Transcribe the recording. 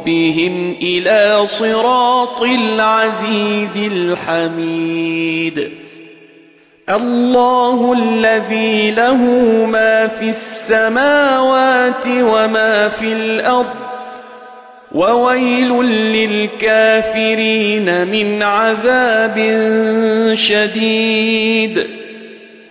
ربهم إلى صراط العزيز الحميد. الله الذي له ما في السماوات وما في الأرض وويل للكافرين من عذاب شديد.